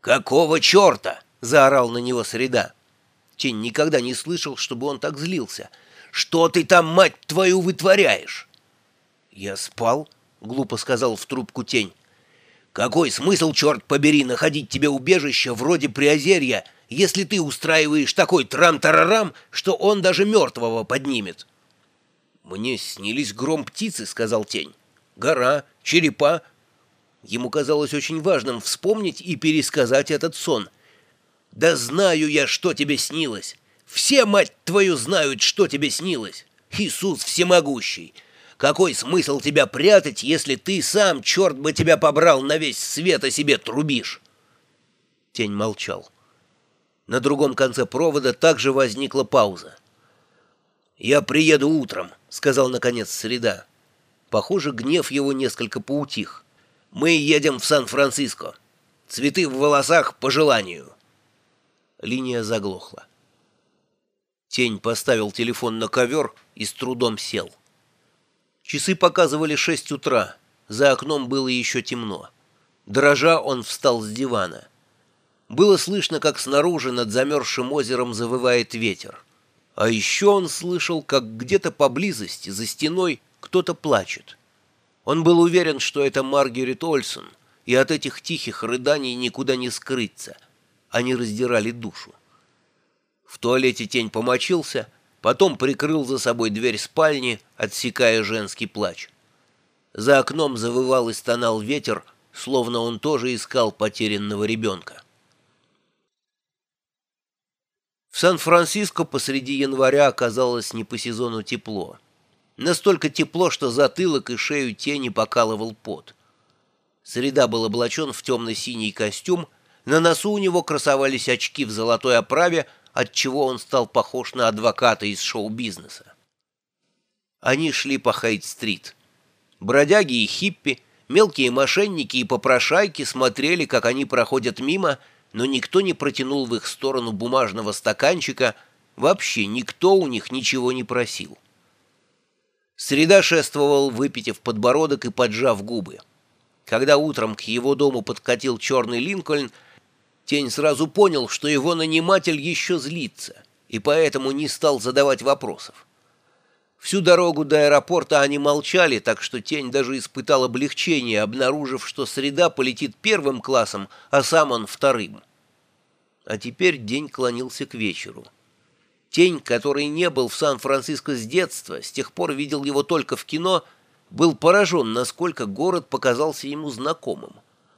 «Какого черта?» — заорал на него среда. Тень никогда не слышал, чтобы он так злился. «Что ты там, мать твою, вытворяешь?» «Я спал», — глупо сказал в трубку тень. «Какой смысл, черт побери, находить тебе убежище вроде Приозерья, если ты устраиваешь такой трам-тарарам, что он даже мертвого поднимет?» «Мне снились гром птицы», — сказал тень. «Гора, черепа». Ему казалось очень важным вспомнить и пересказать этот сон. «Да знаю я, что тебе снилось! Все, мать твою, знают, что тебе снилось! Иисус всемогущий! Какой смысл тебя прятать, если ты сам, черт бы тебя побрал, на весь свет о себе трубишь?» Тень молчал. На другом конце провода также возникла пауза. «Я приеду утром», — сказал наконец Среда. Похоже, гнев его несколько поутих. «Мы едем в Сан-Франциско. Цветы в волосах по желанию». Линия заглохла. Тень поставил телефон на ковер и с трудом сел. Часы показывали шесть утра. За окном было еще темно. Дрожа, он встал с дивана. Было слышно, как снаружи над замерзшим озером завывает ветер. А еще он слышал, как где-то поблизости, за стеной, кто-то плачет. Он был уверен, что это Маргарет Ольсон, и от этих тихих рыданий никуда не скрыться. Они раздирали душу. В туалете тень помочился, потом прикрыл за собой дверь спальни, отсекая женский плач. За окном завывал и стонал ветер, словно он тоже искал потерянного ребенка. В Сан-Франциско посреди января оказалось не по сезону тепло. Настолько тепло, что затылок и шею тени покалывал пот. Среда был облачен в темно-синий костюм, на носу у него красовались очки в золотой оправе, отчего он стал похож на адвоката из шоу-бизнеса. Они шли по Хейт-стрит. Бродяги и хиппи, мелкие мошенники и попрошайки смотрели, как они проходят мимо, но никто не протянул в их сторону бумажного стаканчика, вообще никто у них ничего не просил. Среда шествовал, выпитив подбородок и поджав губы. Когда утром к его дому подкатил черный Линкольн, Тень сразу понял, что его наниматель еще злится, и поэтому не стал задавать вопросов. Всю дорогу до аэропорта они молчали, так что Тень даже испытал облегчение, обнаружив, что Среда полетит первым классом, а сам он вторым. А теперь день клонился к вечеру. Тень, который не был в Сан-Франциско с детства, с тех пор видел его только в кино, был поражен, насколько город показался ему знакомым,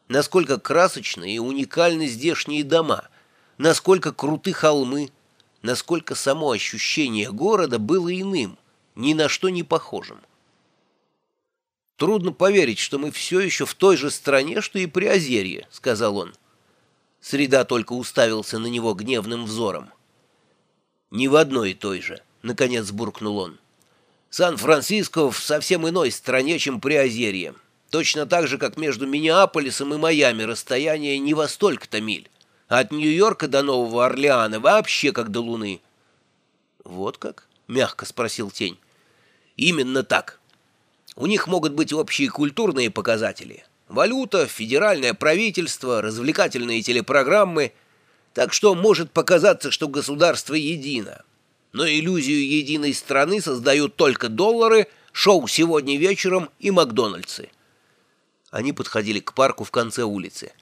насколько красочны и уникальны здешние дома, насколько круты холмы, насколько само ощущение города было иным, ни на что не похожим. «Трудно поверить, что мы все еще в той же стране, что и при Озерье», — сказал он. Среда только уставился на него гневным взором. «Не в одной и той же», — наконец буркнул он. «Сан-Франциско в совсем иной стране, чем Приозерье. Точно так же, как между Миннеаполисом и Майами расстояние не во столько-то миль. А от Нью-Йорка до Нового Орлеана вообще как до Луны». «Вот как?» — мягко спросил Тень. «Именно так. У них могут быть общие культурные показатели. Валюта, федеральное правительство, развлекательные телепрограммы — так что может показаться, что государство едино. Но иллюзию единой страны создают только доллары, шоу сегодня вечером и Макдональдсы. Они подходили к парку в конце улицы.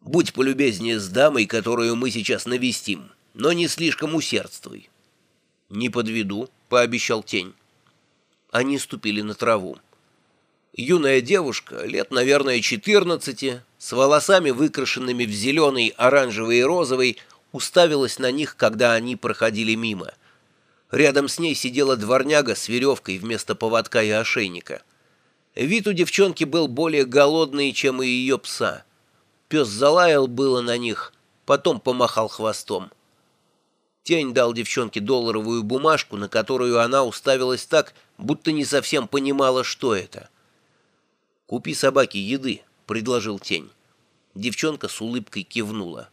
«Будь полюбезнее с дамой, которую мы сейчас навестим, но не слишком усердствуй». «Не подведу», — пообещал тень. Они ступили на траву. Юная девушка, лет, наверное, 14, с волосами, выкрашенными в зеленый, оранжевый и розовый, уставилась на них, когда они проходили мимо. Рядом с ней сидела дворняга с веревкой вместо поводка и ошейника. Вид у девчонки был более голодный, чем у ее пса. Пес залаял было на них, потом помахал хвостом. Тень дал девчонке долларовую бумажку, на которую она уставилась так, будто не совсем понимала, что это. «Купи собаке еды», — предложил тень. Девчонка с улыбкой кивнула.